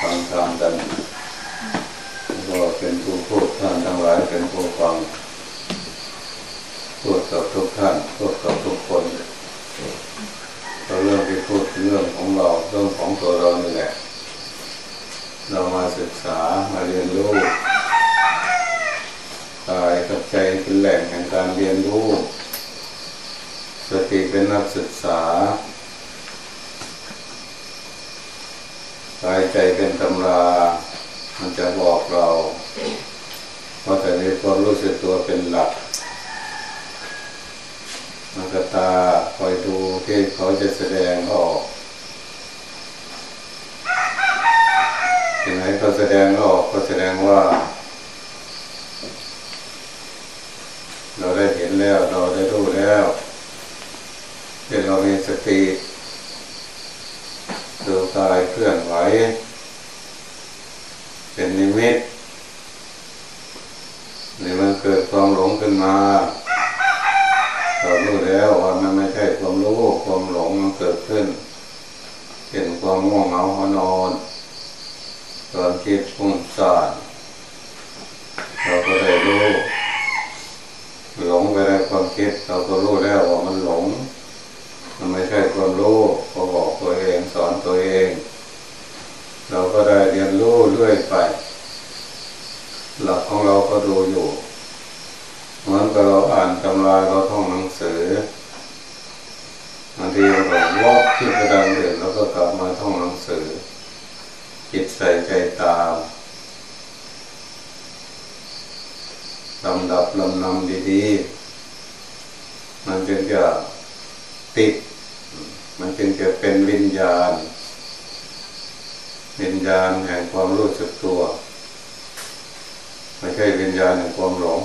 ฟังธรรมกันก็เป็นผู้พูดท่านทั้งหลายเป็นผู้ฟังพูดกับทุกท่านพูดกับทุกคนเราเรื่องที่พูดเรื่องของเราเรื่องของตัวเรานี่แหละเรามาศึกษามาเรียนรู้กายกับใจเป็นแหล่งแห่งการเรียนรู้สติเป็นนักศึกษา กายใจเป็นตำรา มันจะบอกเราเพราะแต่ในความรู้สึกตัวเป็นหลักมันกตาคอยดูที่เขาจะแสดงออกยังไงเขาแสดงออกก็แสดงว่า เราได้เห็นแล้ว เราได้รู้แล้วที่เรามีสติายเคลื่อนไหว เป็นนิมิตนี่มันเกิดความหลงขึ้นมาเรารู้แล้วว่ามันไม่ใช่ความรู้ความหลงมันเกิดขึ้นเห็นความง่วงเหงาหอนอนตอนคิดฟุ้งซ่านเราก็ได้รู้หลงไปในความคิดเราก็รู้แล้วว่ามันหลง มันไม่ใช่ความรู้ เองสอนตัวเอง เราก็ได้เรียนรู้เรื่อยไป หลักของเราก็ดูอยู่ เหมือนกับเราอ่านตำราเราท่องหนังสือบางทีเราวอกที่กระดานอื่นแล้วก็กลับมาท่องหนังสือจิตใส่ใจตามลำดับลำนำดีๆ มันจึงจะติด มันจึงจะเป็นวิญญาณ วิญญาณแห่งความรู้สึกตัว ไม่ใช่วิญญาณแห่งความหลง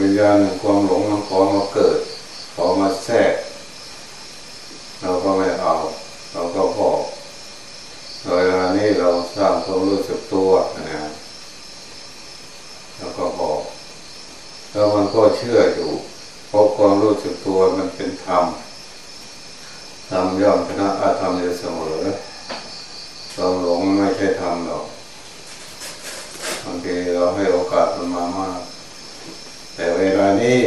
วิญญาณแห่งความหลงมันขอมาเกิด ขอมาแทรก เราก็ไม่เอา เราก็พอเวลานี้เราสร้างความรู้สึกตัวนะแล้วก็พอแล้วมันก็เชื่ออยู่เพราะความรู้สึกตัวมันเป็นธรรม ธรรมย่อมชนะอาธรรมอยู่เสมอเราหลงไม่ใช่ธรรมหรอกบางทีเราให้โอกาสมันมามาก แต่เวลานี้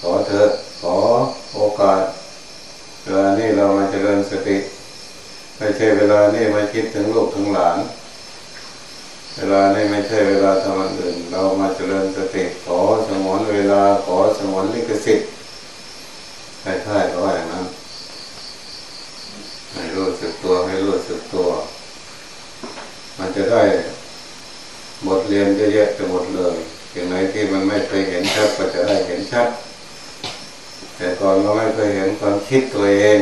ขอเถิดขอโอกาส เวลานี้เรามาเจริญสติไม่ใช่เวลานี้มาคิดถึงลูกถึงหลาน เวลานี้ไม่ใช่เวลาทำอันอื่น เรามาเจริญสติขอสมวนเวลาขอสมวนลิขสิทธิ์คล้ท่าอย่างนั้นให้รู้สึก ตัวให้รู้สึกตัว มันจะได้บทเรียนเยอะแยะไปหมดเลยอย่างไหนที่มันไม่เคยเห็นชัดก็จะได้เห็นชัด แต่ก่อนเราไม่เคยเห็นความคิดตัวเอง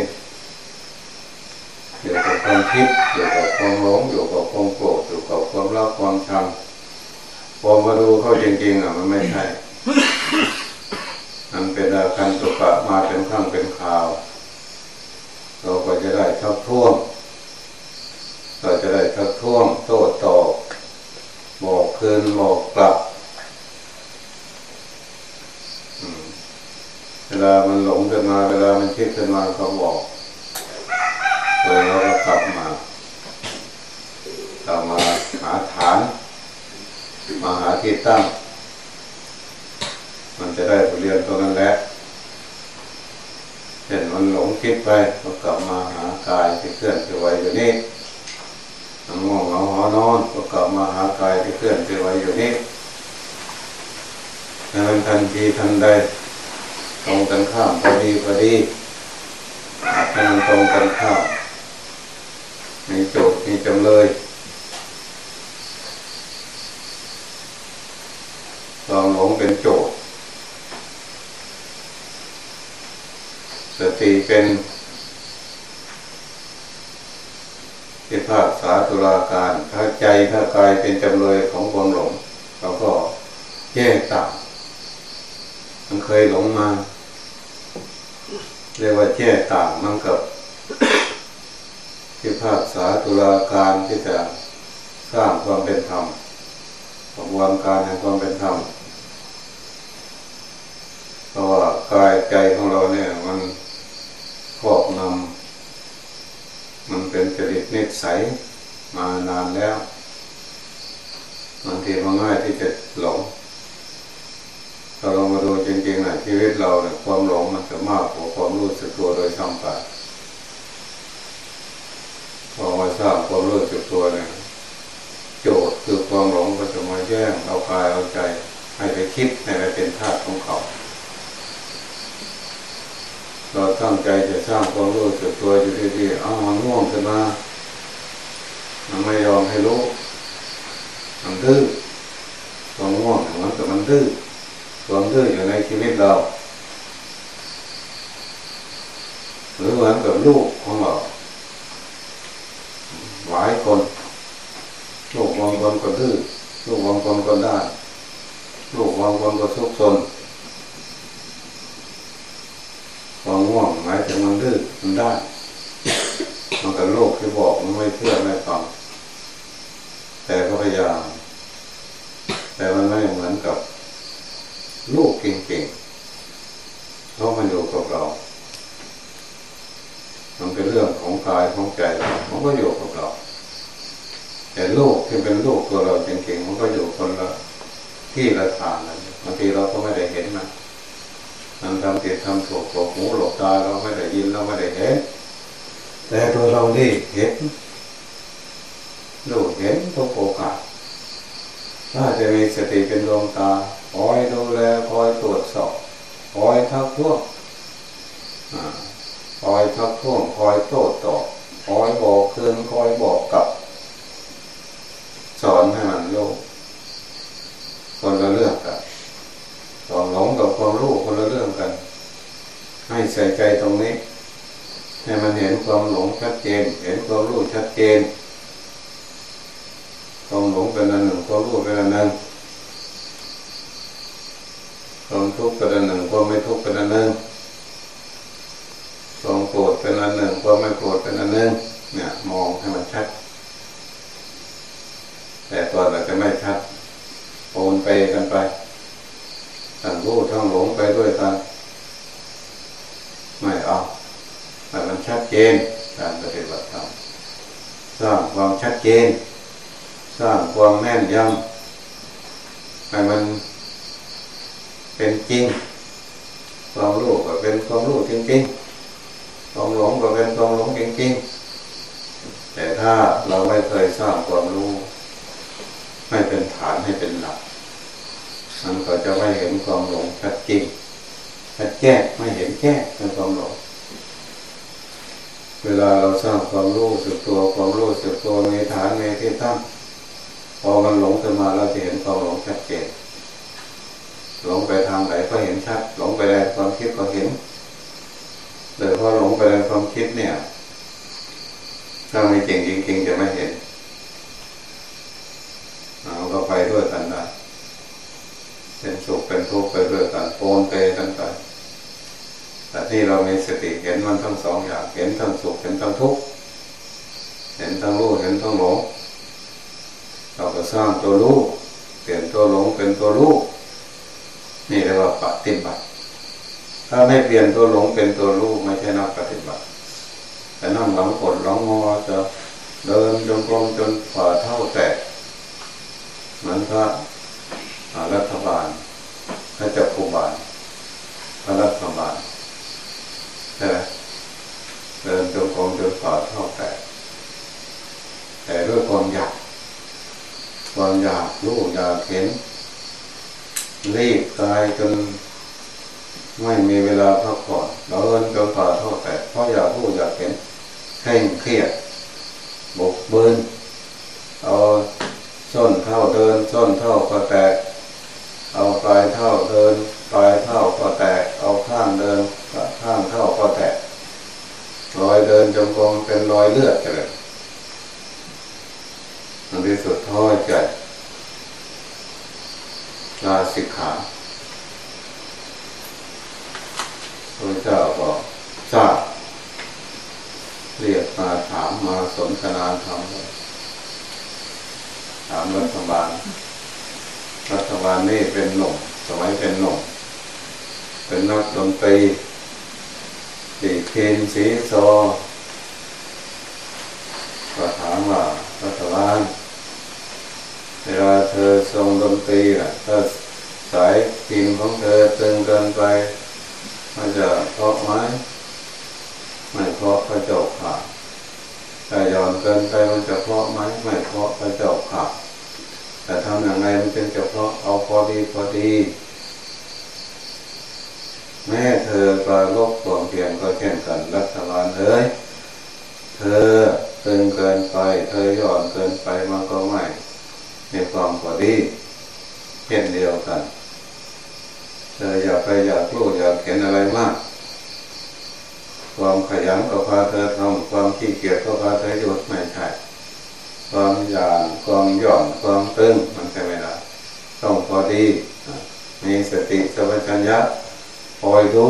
อยู่กับความคิดอยู่กับความหลงอยู่กับความโกรธอยู่กับความรักความชังพอมาดูเข้าจริงๆอะมันไม่ใช่มันเป็นอาการตุกะมาเป็นข้างเป็นข่าว เราก็จะได้ทักท้วง เราจะได้ทักท้วงโต้ตอบบอกคืนบอกกลับเวลามันหลงขึ้นมา เวลามันคิดขึ้นมาก็บอกเลยเราก็กลับมากลับมาหาฐาน มาหาที่ตั้ง มันจะได้บทเรียนตัวนั้นแหละเห็นมันหลงคิดไปก็กลับมาหากายที่เคลื่อนที่ไหวอยู่นี่ ง่วงเหงาหอนอนก็กลับมาหากายที่เคลื่อนที่ไหวอยู่นี่แล้วมันทันทีทันใดตรงกันข้ามพอดีพอดีให้มันตรงกันข้ามมีโจทย์มีจำเลยลองหลงเป็นโจทย์สติเป็นที่ภาคสาตุลาการ ถ้าใจถ้ากายเป็นจำเลยของความหลงเราก็แยกต่างมันเคยหลงมา เรียกว่าแยกต่างมันกับที่ภาคสาตุลาการที่จะสร้างความเป็นธรรมกระบวนการแห่งความเป็นธรรมเพราะว่ากายใจของเราเนี่ยมันครอบนำมันเป็นจริตนิสัยมานานแล้วางทีมันง่ายที่จะหลงถ้าเรามาดูจริงๆนะชีวิตเราเนี่ยความหลงมันจะมากกว่าความรู้สึกตัวโดยช่ำไปพอมาทราบความรู้สึกตัวเนี่ยโจทย์คือความหลงก็จะมาแย่งเอากายเอาใจ ให้ไปคิดให้ไปเป็นธาตุของเขา เราตั้งใจจะสร้างความรู้สึกตัวอยู่ดีๆเอามันง่วงขึ้นมามันไม่ยอมให้รู้ มันดื้อความง่วงมันก็มันดื้อความดื้ออยู่ในชีวิตเราหรือเหมือนกับลูกของเราหลายคนลูกบางคนก็ดื้อลูกบางคนก็ได้ลูกบางคนก็ทุกข์ทนความง่วงหมายถึงมันดื้อมันได้มันกับโลกที่บอกมันไม่เชื่อไม่ฟัง แต่ก็พยายาม แต่มันไม่เหมือนกับลูกเก่งๆเพราะมันอยู่กับเรา มันเป็นเรื่องของกายของใจมันก็อยู่กับเรา แต่โลกที่เป็นโลกตัวเราจริงๆมันก็อยู่คนละที่ละทางนะบางทีเราก็ไม่ได้เห็นมันมันทำผิดทำถูกหลบหูหลบตาเราไม่ได้ยินเราไม่ได้เห็นแต่ตัวเรานี่เห็น ดูเห็นทุกโอกาสถ้าจะมีสติเป็นดวงตาคอยดูแลคอยตรวจสอบคอยทักท้วงคอยทักท้วงคอยโต้ตอบคอยบอกคืนคอยบอกกลับ สอนให้มันรู้คนละเรื่องกันตอนหลงกับความรู้คนละเรื่องกัน ให้ใส่ใจตรงนี้ ให้มันเห็นความหลงชัดเจน เห็นความรู้ชัดเจน ความหลงเป็นอันหนึ่งความรู้เป็นอันหนึ่งความทุกข์เป็นอันหนึ่งความไม่ทุกข์เป็นอันหนึ่งความโกรธเป็นอันหนึ่งความไม่โกรธเป็นอันหนึ่งเนี่ยมองให้มันชัด แต่ตัวเราจะไม่ชัดโอนไปกันไปทั้งรู้ทั้งหลงไปด้วยกันไม่เอาแต่มันชัดเจนการปฏิบัติธรรมสร้างความชัดเจน สร้างความแม่นยำให้มันเป็นจริง ความรู้ก็เป็นความรู้จริงๆความหลงก็เป็นความหลงจริงๆ แต่ถ้าเราไม่เคยสร้างความรู้ไม่เป็นฐานให้เป็นหลัก มันก็จะไม่เห็นความหลงชัดจริงชัดแจ้งไม่เห็นแจ้งเป็นความหลงเวลาเราสร้างความรู้สึกตัวความรู้สึกตัวมีฐานมีที่ตั้ง พอมันหลงขึ้นมาเราจะเห็นความหลงชัดเจนหลงไปทางไหนก็เห็นชัด หลงไปในความคิดก็เห็นแต่พอหลงไปในความคิดเนี่ย ถ้าไม่จริงจริงๆจะไม่เห็นเราก็ไปด้วยกันได้เป็นสุขเป็นทุกข์ไปด้วยกันโอนไปกันไปแต่ที่เรามีสติเห็นมันทั้งสองอย่างเห็นทั้งสุขเห็นทั้งทุกข์เห็นทั้งรู้เห็นทั้งหลง ก็สร้างตัวรู้เปลี่ยนตัวหลงเป็นตัวรู้นี่เรียกว่าปฏิบัติ ถ้าไม่เปลี่ยนตัวหลงเป็นตัวรู้ไม่ใช่นักปฏิบัติ แต่นั่งหลังกดหลังงอจะเดินจงกรมจนฝ่าเท่าแตกเหมือนพระรัฐบาลพระเจ้าภูบาลพระรัฐบาลใช่ไหมเดินจงกรมจนฝ่าเท่าแตกแต่ด้วยความอยาก ความอยากรู้อยากเห็นรีบกายจนไม่มีเวลาพักผ่อนเดินจนฝ่าเท่าแตกเพราะอยากรู้อยากเห็นเคร่งเครียดบกบืนเอาส้นเท่าเดินส้นเท่าก็แตก เอาปลายเท่าเดินปลายเท่าก็แตก เอาข้างเดินข้างเท่าก็แตกรอยเดินจงกรมเป็นรอยเลือดเลย ในที่สุดท้อใจลาสิกขาพระเจ้าบอกทราบเรียกมาถามมาสนทนาธรรมถามรัฐบาล รัฐบาลนี่เป็นหนุ่มสมัยเป็นหนุ่มเป็นนักดนตรีดีเคนสีโซก็ถามว่ารัฐบาล ลาเธอทรงดนตรีอะถ้าสายพินของเธอตึงเกินไป มันจะเพาะไหมไม่เพาะพระเจ้าค่ะแต่ย่อนเกินไปมันจะเพาะไหมไม่เพาะพระเจ้าค่ะแต่ทำอย่างไรมันจึงจะเพาะเอาพอดีพอดี แม่เธอปลาลบความเพียรก็เช่นกันรัฐบาลเอ้ยเธอตึงเกินไป เธอหย่อนเกินไปมันก็ไม่ มีความพอดีเช่นเดียวกันเธออยากไปอยากรู้อยากเห็นอะไรมาก ความขยันก็พาเธอทำความขี้เกียจก็พาเธอหยุดไม่ใช่ความหยาบความหย่อนความตึงมันใช่ไหมล่ะต้องพอดีมีสติสัมปชัญญะคอยดู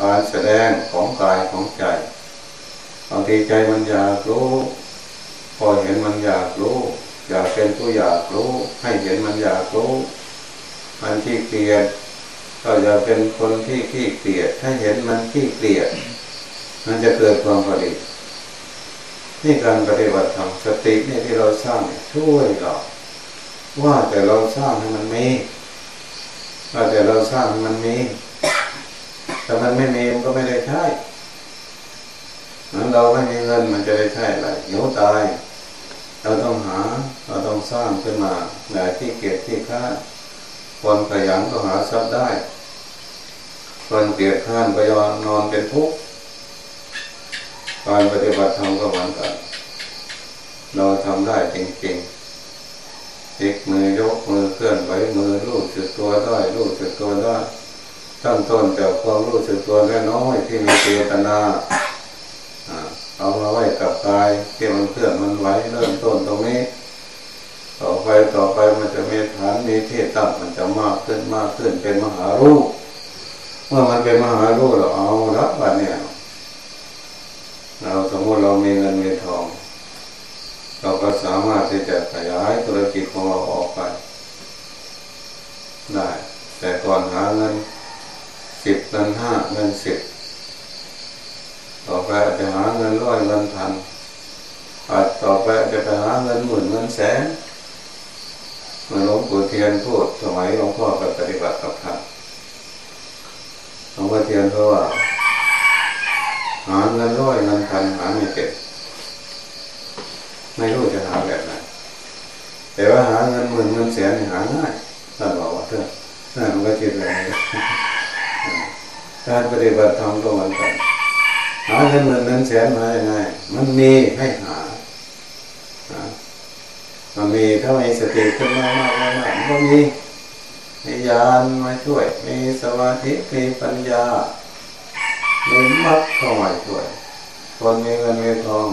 การแสดงของกายของใจบางทีใจมันอยากรู้พอเห็นมันอยากรู้ อยากเป็นผู้อยากรู้ ให้เห็นมันอยากรู้ มันขี้เกียจก็จะเป็นคนที่ขี้เกียจถ้าเห็นมันขี้เกียจมันจะเกิดความผลิตนี่การปฏิบัติธรรมสตินี่ที่เราสร้างช่วยเราว่าแต่เราสร้างให้มันมีว่าแต่เราสร้างให้มันมีแต่มันไม่มีมันก็ไม่ได้ใช้นั้นเราไม่มีเงินมันจะได้ใช้อะไรเหี่ยวตาย เราต้องหาเราต้องสร้างขึ้นมาแห่ที่เกียรติที่ค้าคนขยันก็หาทรัพย์ได้คนเกียรติข้านไปยอนนอนเป็นทุกข์การปฏิบัติธรรมก็เหมือนกัน เราทำได้จริงๆพลิกมือยกมือเคลื่อนไหวมือรู้สึกตัวได้รู้สึกตัวได้ตั้งต้นจากความรู้สึกตัวแค่น้อยที่มีเจตนา เอามาไว้กับกายที่มันเคลื่อนมันไหวเริ่มต้นตรงนี้ ต่อไปต่อไปมันจะมีฐานมีเทตั้งมันจะมากขึ้นมากขึ้นเป็นมหารูปเมื่อมันเป็นมหารูปเราเอาละบัดเนี่ยเราสมมติเรามีเงินมีทอง เราก็สามารถที่จะขยายธุรกิจของเราออกไปได้แต่ก่อนหาเงินสิบเงินห้าเงินสิบ ต่อไปอาจจะหาเงินร้อยเงินพันอาจต่อไปจะไปหาเงินหมื่นเงินแสนเมื่อหลวงปู่เทียนพูดสมัยหลวงพ่อไปปฏิบัติกับท่านหลวงพ่อเทียนเขาว่าหาเงินร้อยเงินพันหาไม่เก็บไม่รู้จะหาแบบไหนแต่ว่าหาเงินหมื่นเงินแสนหาง่ายท่านบอกว่าเถอะนั่นมันก็คิดแบบนี้การปฏิบัติธรรมก็เหมือนกัน หาเงินหมื่นเงินแสนมาอย่างไงมันมีให้หามันมีถ้ามีสติขึ้นมากมากมากมันก็มีมีญาณมาช่วย มีสมาธิมีปัญญามีมรรคเข้ามาช่วย คนมีเงินมีทอง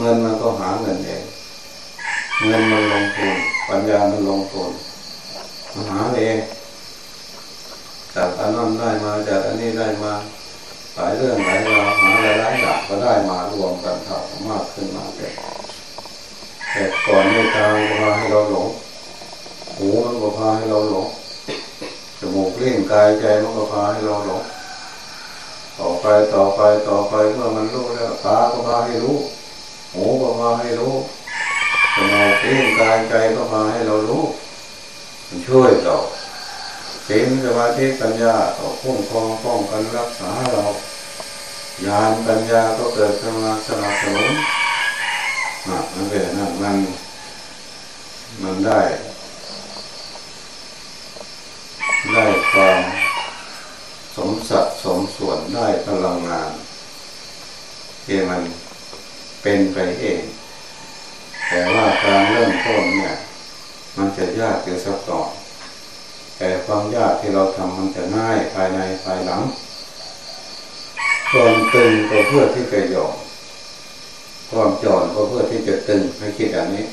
เงินมันก็หาเงินเองเงินมันลงทุนปัญญามันลงทุนมันหาเองจากอันนั้นได้มาจากอันนี้ได้มา หลายเรื่องหลายราวหาหลายหลายอย่างก็ได้มารวมกันท่ามากขึ้นมาเต่แต่ก่อนในทางพาให้เราหลงหูมันก็พาให้เราหลงจมูกเลี้ยงกายใจมันก็พาให้เราหลงต่อไปต่อไปต่อไปเมื่อมันรู้แล้วตาก็พาให้รู้หูก็พาให้รู้จมูกเลี้ยงกายใจก็พาให้เรารู้มันช่วยเรา ศีลสมาธิปัญญาก็คุ้มครองป้องกันรักษาเราญาณปัญญาก็เกิดขึ้นมาสนับสนุนนะมันเป็นนั่นมันมันได้ ได้ความสมสัดสมส่วนได้พลังงานที่มันเป็นไปเอง แต่ว่าการเริ่มต้นเนี่ย มันจะยากเกินสักก่อน แต่ความยากที่เราทำมันจะง่ายภายในภายหลังความตึงก็เพื่อที่จะหย่อนความหย่อนก็เพื่อที่จะตึงให้คิดอย่างนี้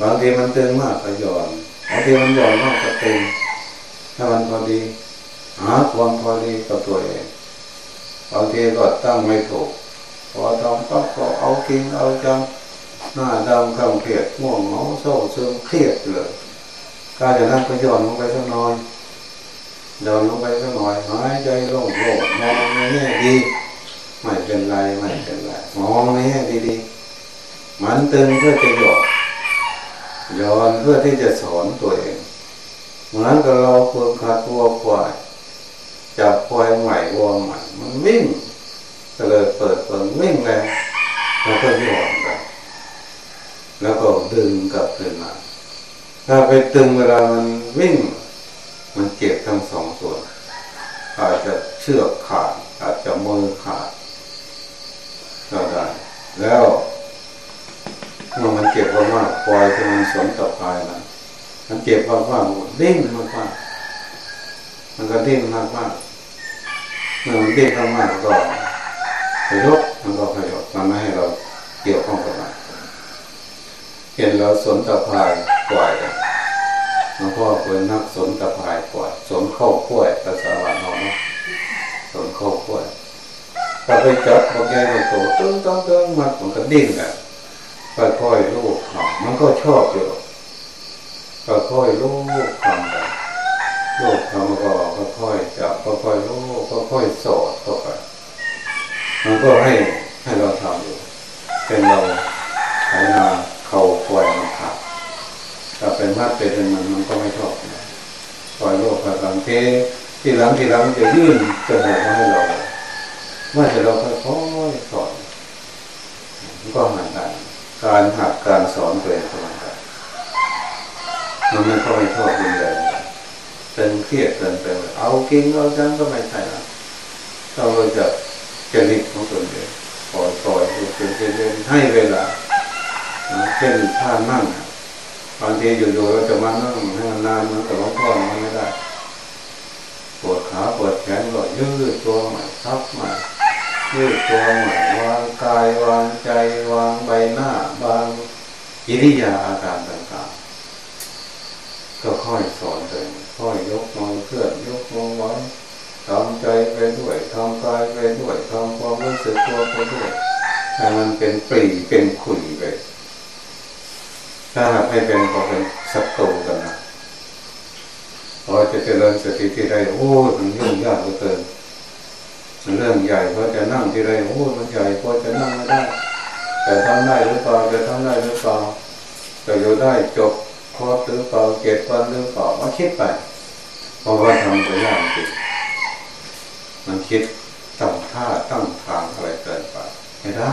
บางทีมันตึงมากก็หย่อนบางทีมันหย่อนมากก็ตึงถ้ามันพอดี หาความพอดีกับตัวเองบางทีก็ตั้งไม่ถูกพอทำปั๊บก็เอากินเอาจังหน้าดำคำเครียดง่วงเหงาเศร้าซึมเครียดเลย การอย่างนั้นก็ย่อนลงไปสักหน่อยย่อนลงไปสักหน่อยหายใจโล่งโล่งมองในแง่ดีไม่เป็นไรไม่เป็นไรมองในแง่ดีๆมันตึงเพื่อจะหยอกย้อนเพื่อที่จะสอนตัวเอง เหมือนกับเราควรคัดวัวควายจับควายใหม่วัวใหม่มันวิ่งก็เลยเปิดเปิดวิ่งแรงแล้วก็หยอกกันแล้วก็ดึงกลับคืนมา ถ้าไปตึงเวลามันวิ่ง มันเจ็บทั้งสองส่วน อาจจะเชือกขาด อาจจะมือขาดก็ได้ แล้วเมื่อมันเจ็บมากๆปล่อยที่มันสนกับภายนะมันเจ็บมากๆดิ้นมากๆมันก็ดิ้นมากๆเมื่อมันดิ้นมากๆก็พยกมันก็พยกมันไม่ให้เราเกี่ยวข้องกับมัน เห็นเราสนตะพายปล่อยหลวงพ่อเป็นนักสนตะพายปล่อยสนเข้าขั้วภาษาบ้านเราเนาะสนเข้าขั้วถ้าไปจับพวกแกไปโตตึ้งตึ้งตึ้งมันมันก็ดิ้นแบบค่อยๆลูกทำมันก็ชอบอยู่ค่อยๆลูกทำไปลูกทำก็ค่อยๆจับค่อยๆลูกค่อยๆสอดเข้าไปมันก็ให้ให้เราทำอยู่เป็นเราไถนาเขาปล่อยมันขาด ถ้าเป็นมันมันมันก็ไม่ชอบปล่อยโลกหลังเทที่หลังที่หลังจะยื่นจะหมมาให้เราเมื่อจะเราค่อยๆสอนก็หันได้การหัดการสอนตัวเองสมันกันมันไม่ค่อยชอบรุนแรงเป็นเครียดเกินไปเอากินเอาจังก็ไม่ใช่นะเราจะจริตของตัวเองปล่อยปล่อยเป็นเรียนให้เวลาเช่นท่านั่ง บางทีอยู่ๆเราจะมานั่งให้มันนานมันก็ร้องพ่อมันไม่ได้ปวดขาปวดแขนก็ยืดตัวใหม่ทับใหม่ยืดตัวใหม่วางกายวางใจวางใบหน้าบางอิริยาอาการต่างๆ ก็ค่อยสอนเลยค่อยยกมือเคลื่อนยกมือไว้ทำใจไปด้วยทำกายไปด้วยทำความรู้สึกตัวไปด้วยให้มันเป็นปรีเป็นขุยไป ถ้าหากไม่เป็นก็เป็นศัตรูกันนะพอจะเจริญสติที่ใดโอ้มันยุ่งยากเหลือเกินเรื่องใหญ่พอจะนั่งที่ใดโอ้มันใหญ่พอจะนั่งไม่ได้ แต่ทำได้หรือเปล่าจะทำได้หรือเปล่าจะอยู่ได้จบคอร์สหรือเปล่าเก็บวันหรือเปล่ามาคิดไปเพราะว่าทำไปยากจริงมันคิดตั้งท่าตั้งทางอะไรเกินไปไม่ได้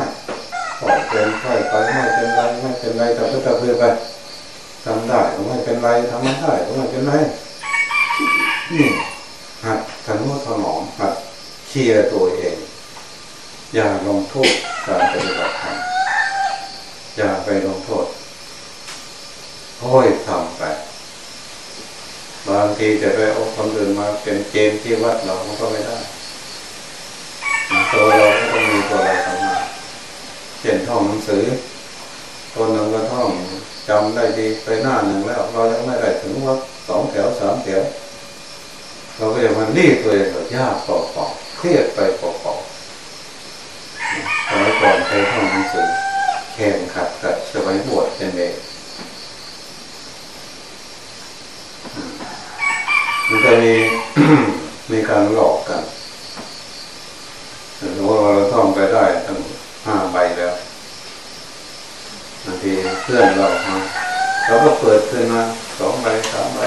ปล่อยเป็นค่อยไปไม่เป็นไรไม่เป็นไรแต่ก็จะเพื่อไปทำได้ก็ไม่เป็นไรทำไม่ได้ก็ไม่เป็นไรนี่หัดทนุถนอมหัดเคลียร์ตัวเอง อย่าลงโทษการปฏิบัติธรรมอย่าไปลงโทษค่อยทำไปบางทีจะไปเอาคนอื่นมาเป็นเกณฑ์ที่วัดเราก็ไม่ได้ตัวเรา เขียนท่องหนังสือตัวหนึ่งก็ท่องจำได้ดีไปหน้าหนึ่งแล้วเรายังไม่ได้ถึงว่าสองแถวสามแถวเราก็จะมารีบตัวเองยากเปล่าๆเครียดไปเปล่าๆสมัยก่อนเคยท่องหนังสือแข่งขัดกับสมัยบวชเป็นเด็กมันจะมีมีการหลอกกันสมมติว่าเราท่องไปได้ ห้าใบแล้วบางทีเพื่อนเราเราก็เปิดขึ้นมาสองใบสามใบ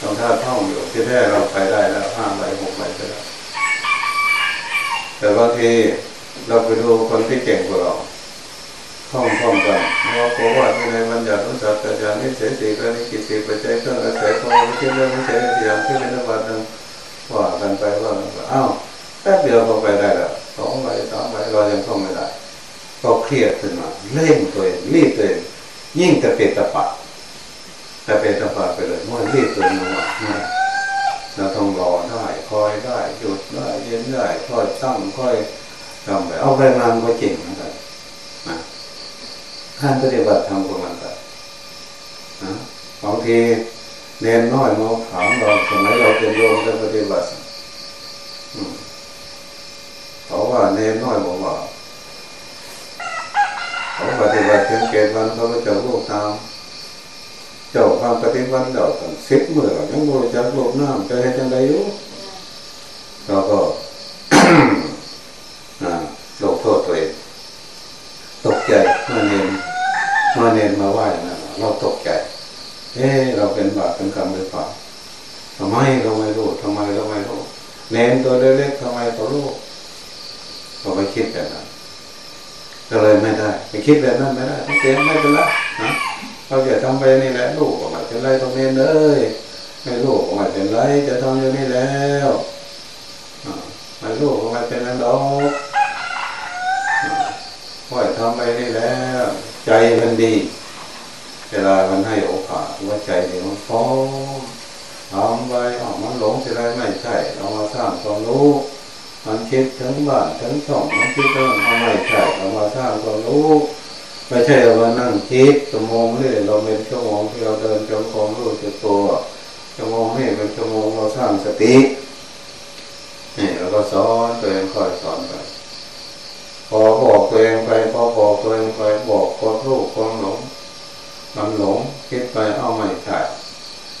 ตองท่าท่องอยู่ที่แท้เราไปได้แล้วห้าใบหกใบไปแล้วแต่บางทีเราไปดูคนที่เก่งกว่าเราท่องท่องกันว่าเพราะว่าที่ในวันหยุดวันเสาร์แต่ยานี้เสียสีก็นี้กิจสิปัจจัยเครื่องอาศัยของวิเศษเรื่องวิเศษอย่างที่เป็นนวัตหนึ่งว่ากันไปว่ากันไปอ้าว ป๊บเดียวพอไปได้แล้วสองใบสามใบเรายังท่องไม่ได้ก็เครียดขึ้นมาเล่งตัวเองรีบตัวเองยิ่งจะเป็นตะปะแต่เป็นตะปะไปเลยมื่รีบตัวเองมาเราต้องรอได้คอยได้หยุดได้เย็นได้คอยตั้งคอยทำไปเอาไปงานก็จริงเหมือนกันนะท่านปฏิบัติทำประมาณนั้นนะบางทีเรียนน้อยมาถามเราสมัยเราเป็นโยมจะปฏิบัติ เขาว่าเนนน้อยบอกว่าเขาปฏิบัติเพียงเกณฑ์วันเขาก็จะลูกตามเจ้าความปฏิบัติเดาตั้งสิบเมื่อยังโมจะลูกน้ำจะให้จังไดอยู่เราก็โลกโทษตัวเองตกใจเมื่อเนนเมื่อเนนมาไหว้นะเราตกใจเอ๊เราเป็นบาปเป็นกรรมหรือเปล่าทำไมเราไม่รู้ทำไมเราไม่รู้เนนตัวเล็กๆทำไมเขารู้ เราไปคิดแบบนั้นก็เลยไม่ได้ไปคิดแบบนั้นไม่ได้ทั้งเสียไม่เป็นไรนะเราจะทำไปนี่แหละลูกออกมาเป็นไรตรงนี้เลยไม่ลูกออกมาเป็นไรจะทำอยู่นี่แล้วไม่ลูกออกมาเป็นนั้นดอกว่าทำไปนี่แล้ว ใจมันดี เวลามันให้โอกาสว่าใจเดี๋ยวมันฟ้องทำไปออกมันหลงจะได้ไม่ใช่ เรามาสร้างความรู้ มันคิดถึงบ้านถึงช่องมันคิดถึงเอาไม่ใช่เรามาสร้างความรู้ไม่ใช่เรามานั่งคิดชั่วโมงนี่เราเป็นชั่วโมงที่เราเดินจงกรมรู้จักตัวชั่วโมงนี่เป็นชั่วโมงเราสร้างสตินี่เราก็สอนตัวเองคอยสอนไปพอบอกตัวเองไปพอบอกตัวเองไปบอกความรู้ความหลงมันหลงคิดไปเอาไม่ใช่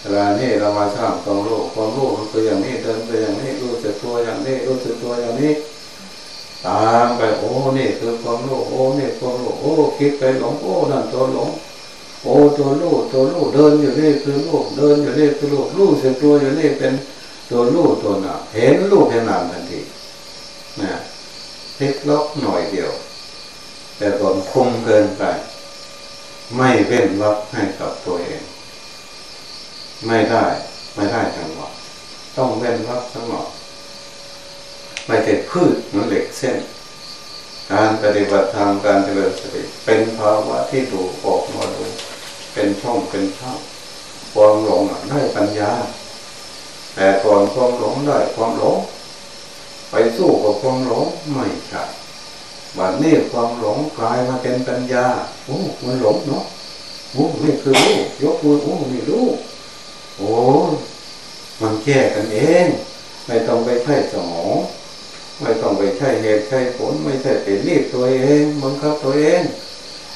เวลานี้เรามาสร้างความรู้ความรู้มันคืออย่างนี้เดินไปอย่างนี้รู้สึกตัวอย่างนี้รู้สึกตัวอย่างนี้ตามไปโอ้นี่คือความรู้โอ้นี่ความรู้โอ้คิดไปหลงโอ้นั่นตัวหลงโอ้ตัวรู้ตัวรู้เดินอยู่นี่คือรู้เดินอยู่นี่คือรู้รู้สึกตัวอยู่นี่เป็นตัวรู้ตัวหนาเห็นรูปเห็นนามทันทีนะพลิกล็อกหน่อยเดียว แต่ก่อนคมเกินไป ไม่เว้นวักให้กับตัวเอง ไม่ได้ ไม่ได้จังหวะต้องเว้นวักจังหวะไม่ใช่พืชเหมือนเหล็กเส้น การปฏิบัติธรรมการเจริญสติเป็นภาวะที่ดูออกมาดู เป็นช่องเป็นช่องความหลงได้ปัญญา แต่ก่อนความหลงได้ความหลง ไปสู้กับความหลงไม่ใช่บัดนี้ความหลงกลายมาเป็นปัญญาโอ้มันหลงเนาะโอ้นี่คือรู้ยกมือโอ้นี่รู้ โอ้มันแก้กันเอง ไม่ต้องไปใช้สมองไม่ต้องไปใช้เหตุใช้ผลไม่ใช่ไปรีบตัวเองบังคับตัวเอง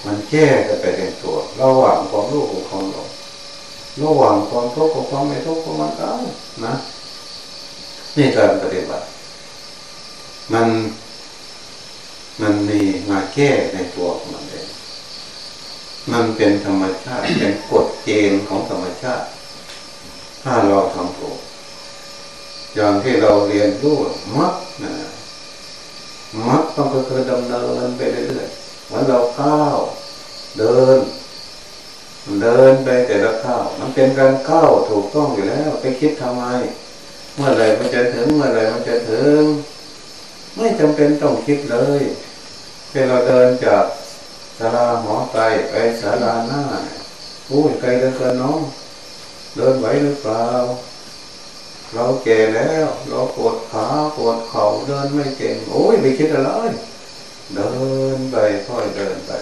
มันแก้กันไปเป็นตัว ระหว่างความรู้กับความหลงระหว่างความทุกข์กับความไม่ทุกข์ของมันก็นะนี่การปฏิบัติ มันมันมีมาแก้ในตัวของมันเองมันเป็นธรรมชาติเป็นกฎเกณฑ์ของธรรมชาติ ถ้าเราทำถูกอย่างที่เราเรียนรู้มัดนะมัดต้องก็คือดำเนินไปเรื่อยๆเหมือนเราก้าวเดิน เดินไปแต่ละก้าวมันเป็นการก้าวถูกต้องอยู่แล้ว ไปคิดทำไม เมื่อไรมันจะถึงเมื่อไรมันจะถึง ไม่จำเป็นต้องคิดเลยเวลาเดินจากศาลาหอไกลไปศาลาหน้าโอ้ยไกลเหลือเกินน้อง เดินไหวหรือเปล่า เราแก่แล้ว เราปวดขาปวดเข่าเดินไม่เก่ง โอ้ยไม่คิดอะไร เดินไปค่อยเดินไป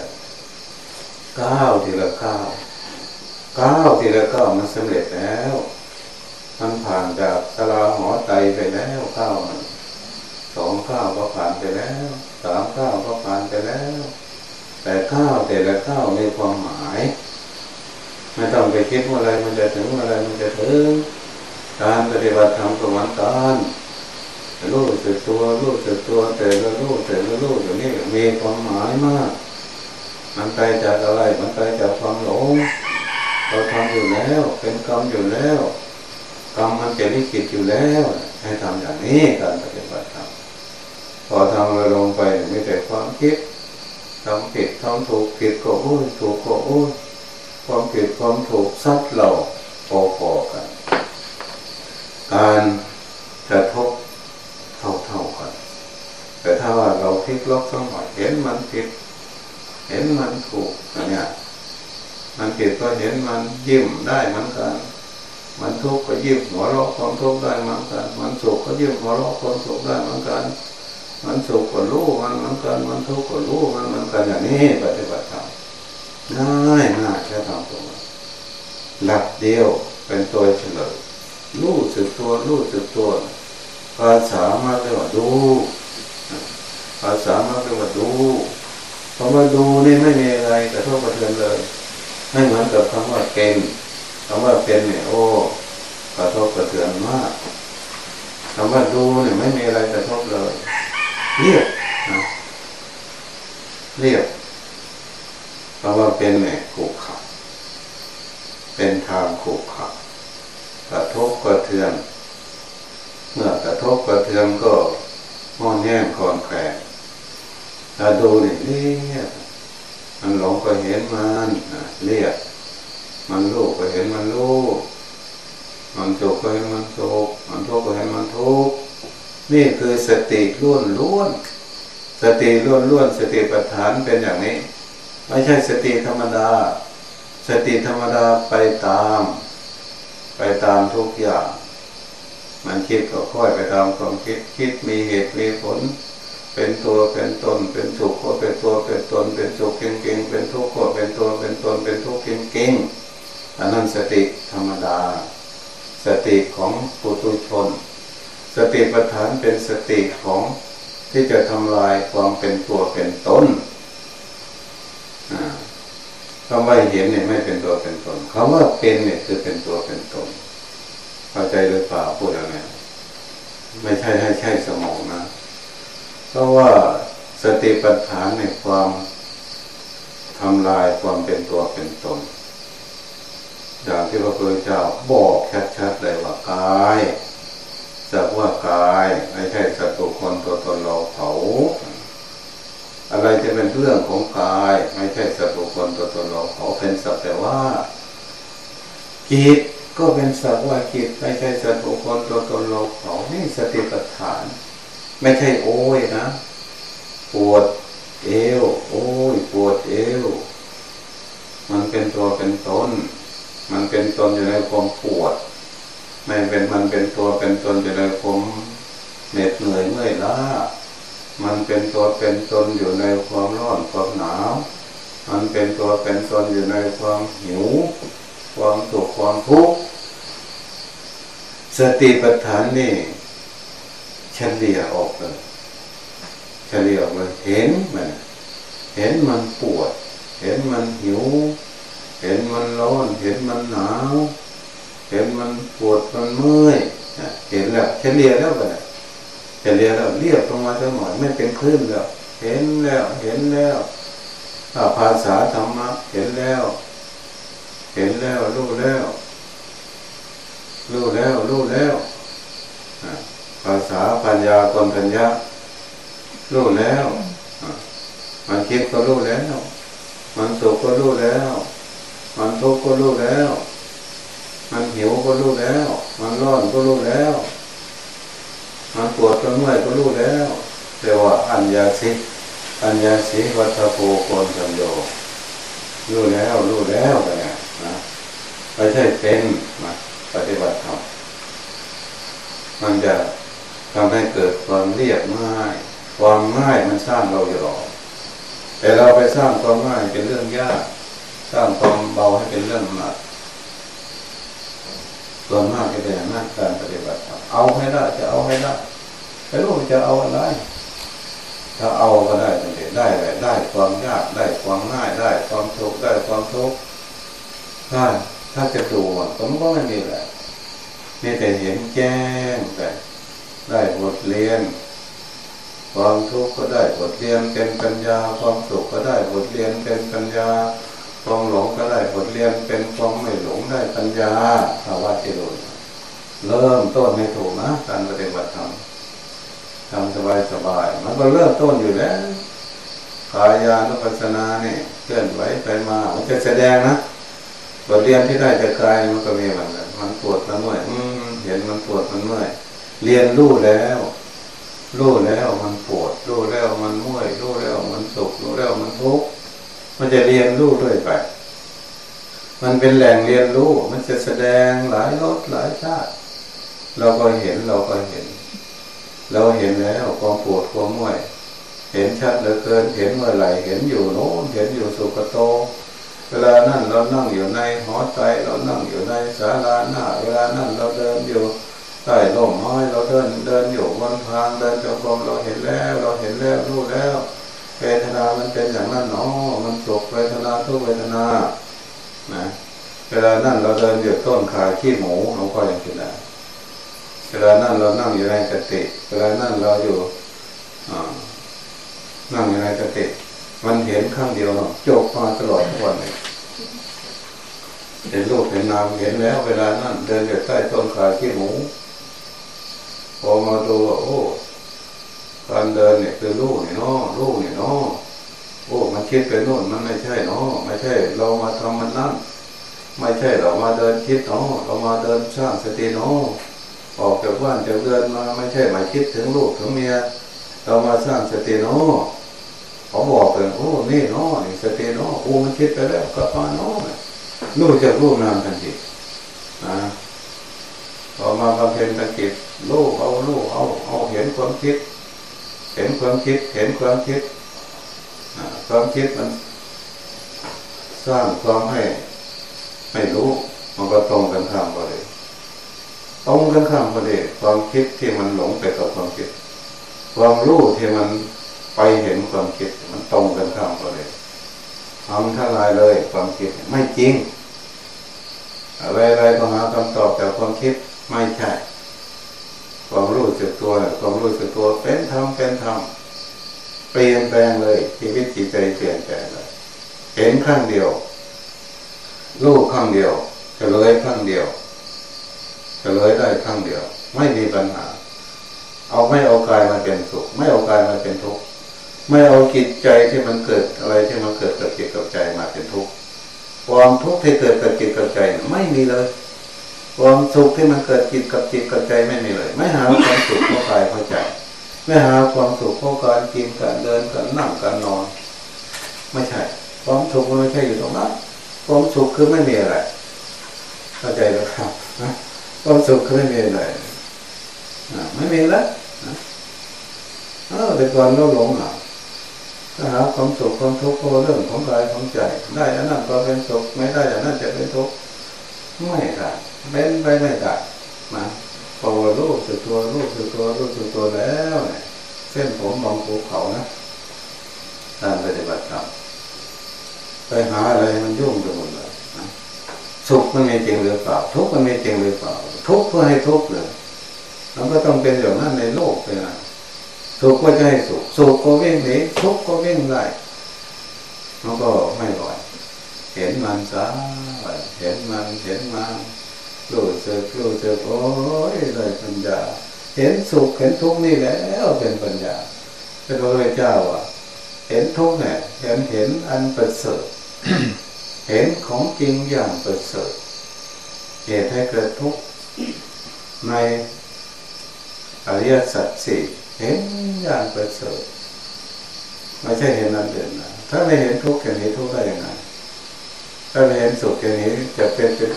ก้าวทีละก้าวก้าวทีละก้าวมันสำเร็จแล้วมันผ่านจากสลาหอไตไปแล้วก้าวสองก้าวก็ผ่านไปแล้วสามก้าวก็ผ่านไปแล้ว แต่ก้าวแต่ละก้าวมีความหมาย ไม่ต้องไปคิดว่าอะไรมันจะถึงอะไรมันจะถึงการปฏิบัติธรรมประมาณการรู้สึกตัวรู้สึกตัวแต่ละรู้แต่ละรู้อย่างนี้มีความหมายมาก มันไปจากอะไรมันไปจากความหลงเราทำอยู่แล้ว เป็นกรรมอยู่แล้วกรรมมันจะลิขิตอยู่แล้ว ให้ทำอย่างนี้การปฏิบัติธรรมพอทำเราลงไปไม่แต่ความคิดทำผิดทำถูกผิดก็อุ้ยถูกก็อุ้ย ความผิดความถูกซัดเราพอๆกัน การกระทบเท่าเท่ากัน แต่ถ้าว่าเราพลิกล็อกสมองเห็นมันผิด เห็นมันถูกอันเนี้ยมันผิดก็เห็นมันยิ้มได้เหมือนกันมันทุกข์ก็ยิ้มหัวเราะความทุกข์ได้เหมือนกัน มันสุขก็ยิ้มหัวเราะความสุขได้เหมือนกัน มันสุขก็รู้มันเหมือนกัน มันทุกข์ก็รู้มันเหมือนกันอย่างนี้ปฏิบัติธรรม ง่ายง่ายแค่ทำตัวหลักเดียวเป็นตัวเฉลยรู้สึกตัวรู้สึกตัว ภาษามาเรียกว่าดู ภาษามาเรียกว่าดูคำว่าดูนี่ไม่มีอะไรกระทบกระเทือนเลยไม่เหมือนกับคำว่าเป็นคำว่าเป็นเนี่ยโอ้กระทบกระเทือนมากคำว่าดูเนี่ยไม่มีอะไรกระทบเลยเรียบนะเรียบ เพราะว่าเป็นเนี่ขูกขับ เป็นทางขูกขับ กระทบกระเทือน เมื่อกระทบกระเทือนก็ห้อนแห้งคลอนแคลนถ้าดูนี่เรียกมันหลงก็เห็นมันเรียกมันรู้ก็เห็นมันรู้มันโศกก็เห็นมันโศกมันทุกข์ก็เห็นมันทุกข์นี่คือสติล้วนล้วนสติล้วนล้วนสติปัฏฐานเป็นอย่างนี้ ไม่ใช่สติธรรมดา สติธรรมดาไปตาม ไปตามทุกอย่าง มันคิดก็ค่อยไปตามความคิดคิดมีเหตุมีผล เป็นตัวเป็นตน เป็นสุขก็เป็นตัวเป็นตน เป็นสุขเก่งๆเป็นทุกข์ก็เป็นตัวเป็นตน เป็นทุกข์เก่งๆอันนั้นสติธรรมดา สติของปุถุชน สติปัฏฐานเป็นสติของที่จะทำลายความเป็นตัวเป็นตน คำว่าเห็นเนี่ยไม่เป็นตัวเป็นตนคำว่าเป็นเนี่ยคือเป็นตัวเป็นตนเข้าใจหรือเปล่าพูดอะไรไม่ใช่ให้ใช่สมองนะเพราะว่าสติปัฏฐานในความทำลายความเป็นตัวเป็นตนอย่างที่พระพุทธเจ้าบอกชัดๆเลยว่ากายสักว่ากาย ไม่ใช่สัตว์คคลตัวตนเราเขา อะไรจะเป็นเรื่องของกาย ไม่ใช่สัตว์บุคคลตัวตนเราเขาเป็นสัตว์แต่ว่าจิตก็เป็นสัตว์ว่าจิตไม่ใช่สัตว์บุคคลตัวตนเราเขานี่สติปัฏฐาน ไม่ใช่โอ้ยนะปวดเอวโอ้ยปวดเอวมันเป็นตัวเป็นตนมันเป็นตนอยู่ในความปวด ไม่เป็นมันเป็นตัวเป็นตนอยู่ในความเหน็ดเหนื่อยเมื่อยล้า มันเป็นตัวเป็นตนอยู่ในความร้อนความหนาว มันเป็นตัวเป็นตนอยู่ในความหิว ความสุขความทุกข์สติปัฏฐานนี่เฉลี่ยออกเลยเฉลี่ยออกเลยเห็นมัน เห็นมันปวด เห็นมันหิว เห็นมันร้อน เห็นมันหนาว เห็นมันปวดมันเมื่อยเห็นแล้วเฉลี่ยแล้วไป เฉลี่ยแล้วเรียบลงมาสักหน่อยไม่เป็นคลื่นแล้ว เห็นแล้วเห็นแล้วภาษาธรรมะเห็นแล้ว เห็นแล้วรู้แล้วรู้แล้วรู้แล้วภาษาปัญญาคนปัญญารู้แล้วมันคิดก็รู้แล้ว มันสุขก็รู้แล้ว มันทุกข์ก็รู้แล้ว มันหิวก็รู้แล้ว มันร้อนก็รู้แล้ว มันปวดก็เมื่อยก็รู้แล้วเรียกว่าอัญญาสิอัญญาสิวัฏโภโกนสัญโยรู้แล้วรู้แล้วไปนะไม่ใช่เป็นมาปฏิบัติธรรมมันจะทำให้เกิดความเรียบง่าย ความง่ายมันสร้างเราอยู่หรอกแต่เราไปสร้างความง่ายเป็นเรื่องยาก สร้างความเบาให้เป็นเรื่องหนักส่วนมากจะเป็นอย่างนั้นการปฏิบัติธรรม เอาให้ได้จะเอาให้ได้ไม่รู้จะเอาอะไรถ้าเอาก็ได้จะได้ได้ได้ความยากได้ความง่ายได้ความทุกข์ได้ความทุกข์ถ้าถ้าจะดูผมก็ไม่มีแหละมีแต่เห็นแจ้งแต่ได้บทเรียน ความทุกข์ก็ได้บทเรียนเป็นปัญญา ความสุขก็ได้บทเรียนเป็นปัญญาความหลงก็ได้บทเรียนเป็นความไม่หลงได้ปัญญาภาวะที่รู้ เริ่มต้นให้ถูกนะการปฏิบัติธรรมทำสบายสบาย มันก็เริ่มต้นอยู่แล้วกายานุปัสสนาเนี่ยเคลื่อนไหวไปมา มันจะแสดงนะบทเรียนที่ได้จากกายมันก็มีเหมือนกันมันปวดมันเมื่อยเห็นมันปวดมันเมื่อยเรียนรู้แล้วรู้แล้วมันปวดรู้แล้วมันเมื่อยรู้แล้วมันสุขรู้แล้วมันทุกข์มันจะเรียนรู้ด้วยไป มันเป็นแหล่งเรียนรู้ มันจะแสดงหลายรสหลายชาติ เราก็เห็นเราก็เห็น เราเห็นแล้วความปวดความเมื่อยเห็นชัดเหลือเกินเห็นเมื่อไหร่เห็นอยู่โน้นเห็นอยู่สุกโต เวลานั่นเรานั่งอยู่ในหอใจเรานั่งอยู่ในศาลาหน้า เวลานั่นเราเดินอยู่ใต้ร่มไม้เราเดินเดินอยู่บนทางเดินจงกรมเราเห็นแล้ว เราเห็นแล้วรู้แล้วเวทนา มันเป็นอย่างนั้นเนาะมันสุขเวทนาทุกเวทนานะเวลานั่นเราเดินอยู่ต้นขาขี้หมูหลวงพ่ออย่างนี้นะ เวลานั่นเรานั่งอยู่ในกติเวลานั่นเราอยู่นั่งอยู่ในกติมันเห็นข้างเดียวเนาะจบมาตลอดทุกวันเลยเห็นรูปเห็นนามเห็นแล้ว เวลานั้นเดินอยู่ใต้ต้นขาขี้หมูพอมาดูว่าโอ้การเดินเนี่ยคือลูกเนี่ยเนาะลูกเนี่ยเนาะโอ้ มันคิดไปโน่นมันไม่ใช่เนาะไม่ใช่ เรามาทำมันนั่นไม่ใช่เรามาเดินคิดเนาะเรามาเดินสร้างสติเนาะ ออกจากบ้านจากเดินมาไม่ใช่หมายคิดถึงลูกถึงเมียเรามาสร้างสติเนเขาบอกเลยโอ้นี่เนาะนี่สติเนาะโอ้มันคิดไปแล้วก็มาเนาะรู้จากรูปนามทันทีนะพอมาบำเพ็ญตะกิจลูกเอาลูกเอาเอาเห็นความคิด เห็นความคิดเห็นความคิดความคิดมันสร้างความให้ไม่รู้ มันก็ตรงกันข้ามไปเลย ตรงกันข้ามไปเลยความคิดที่มันหลงไปกับความคิด ความรู้ที่มันไปเห็นความคิด มันตรงกันข้ามไปเลยทำทลายเลยความคิดไม่จริงอะไรๆก็หาคำตอบจากความคิดไม่ใช่ความรู้สึกตัวความรู้สึกตัวเป็นธรรมเป็นธรรมเปลี่ยนแปลงเลยชีวิตจิตใจเปลี่ยนแปลงเลยเห็นครั้งเดียว รู้ครั้งเดียวเฉลยครั้งเดียว เฉลยได้ครั้งเดียว ไม่มีปัญหา เอาไม่เอากายมาเป็นสุข ไม่เอากายมาเป็นทุกข์ไม่เอาจิตใจที่มันเกิดอะไรที่มันเกิดกับจิตกับใจมาเป็นทุกข์ความทุกข์ที่เกิดกับจิตกับใจไม่มีเลย ความสุขที่มันเกิดจิตกับจิตกับใจไม่มีเลย ไม่หาความสุขเพราะกายเพราะใจ ไม่หาความสุขเพราะการกินการเดินการนั่งการนอน ไม่ใช่ ความสุขมันไม่ใช่อยู่ตรงนั้นความสุขคือไม่มีอะไรเข้าใจแล้วครับนะ ความสุขคือไม่มีอะไรไม่มีแล้วเออแต่ก่อนเราหลงหนาถ้าหาความสุขความทุกข์ก็เรื่องของกายของใจ ได้อันนั้นก็เป็นสุขไม่ได้อันนั้นจะเป็นทุกข์ไม่ได้เป็นไปไม่ได้นะพอรู้สึกตัวรู้สึกตัวรู้สึกตัวแล้วเนี่ยเส้นผมมองภูเขานะการปฏิบัติธรรมไปหาอะไรมันยุ่งไปหมดเลยสุขมันมีจริงหรือเปล่า ทุกข์มันมีจริงหรือเปล่า ทุกข์เพื่อให้ทุกข์เลยมันก็ต้องเป็นอย่างนั้นในโลกเลยนะสุขก็จะให้สุขสุขก็วิ่งหนีทุกข์ก็วิ่งไล่มันก็ไม่ไหวเห็นมันซะเห็นมันเห็นมันรู้สึกรู้สึกโอ้ยได้ปัญญา เห็นสุขเห็นทุกข์นี่แล้วเป็นปัญญาเป็นพระพุทธเจ้าอะ เห็นทุกข์เนี่ยเห็นเห็นอันประเสริฐเห็นของจริงอย่างประเสริฐเหตุให้เกิดทุกข์ ในอริยสัจสี่เห็นอย่างประเสริฐไม่ใช่เห็นนั่นเด่นนะถ้าไม่เห็นทุกข์แค่นี้ทุกข์ได้ยังไงถ้าไม่เห็นสุขแค่นี้จะเป็นจะ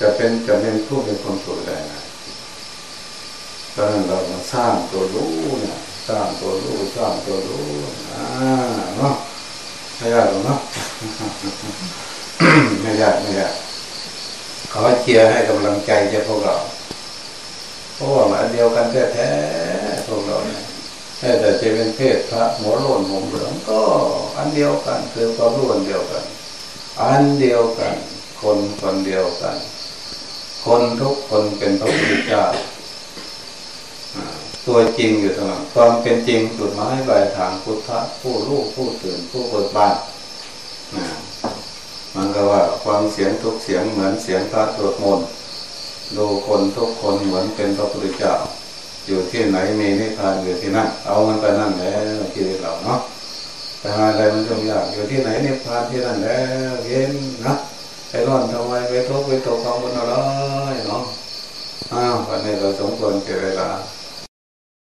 จะเป็นจะเป็นผู้เป็นคนสุขได้นะตอนนั้นเรามาสร้างตัวรู้เนี่ยสร้างตัวรู้สร้างตัวรู้อ่าเนาะไม่ยากหรอกเนาะไม่ยากไม่ยาก ขอเชียร์ให้กำลังใจเจ้าพวกเราเพราะว่าอันเดียวกันแท้ๆพวกเราเนี่ยแต่จะเป็นเพศพระหัวโลนผมเหลืองก็อันเดียวกันคือความรู้อันเดียวกัน อันเดียวกัน คนคนเดียวกัน คนทุกคนเป็นพระพุทธเจ้าตัวจริงอยู่ตรงนั้นความเป็นจริงจุดหมายปลายทางพุทธะผู้รู้ผู้ตื่นผู้เปิดบาน มันก็ว่าความเสียงทุกเสียงเหมือนเสียงพระสวดมนต์ดูคนทุกคนเหมือนเป็นพระพุทธเจ้า อยู่ที่ไหนมีนิพพานอยู่ที่นั่นเอามันไปนั่นแล้วชีวิตเราเนาะแต่อะไรมันยุ่งยากอยู่ที่ไหนนิพพานที่นั่นแล้วเย็นนะไปร้อนทำไมไปทุกข์ไปตกความบนอะไรเนาะอ้าววันนี้เราสมควรเก็บเวลา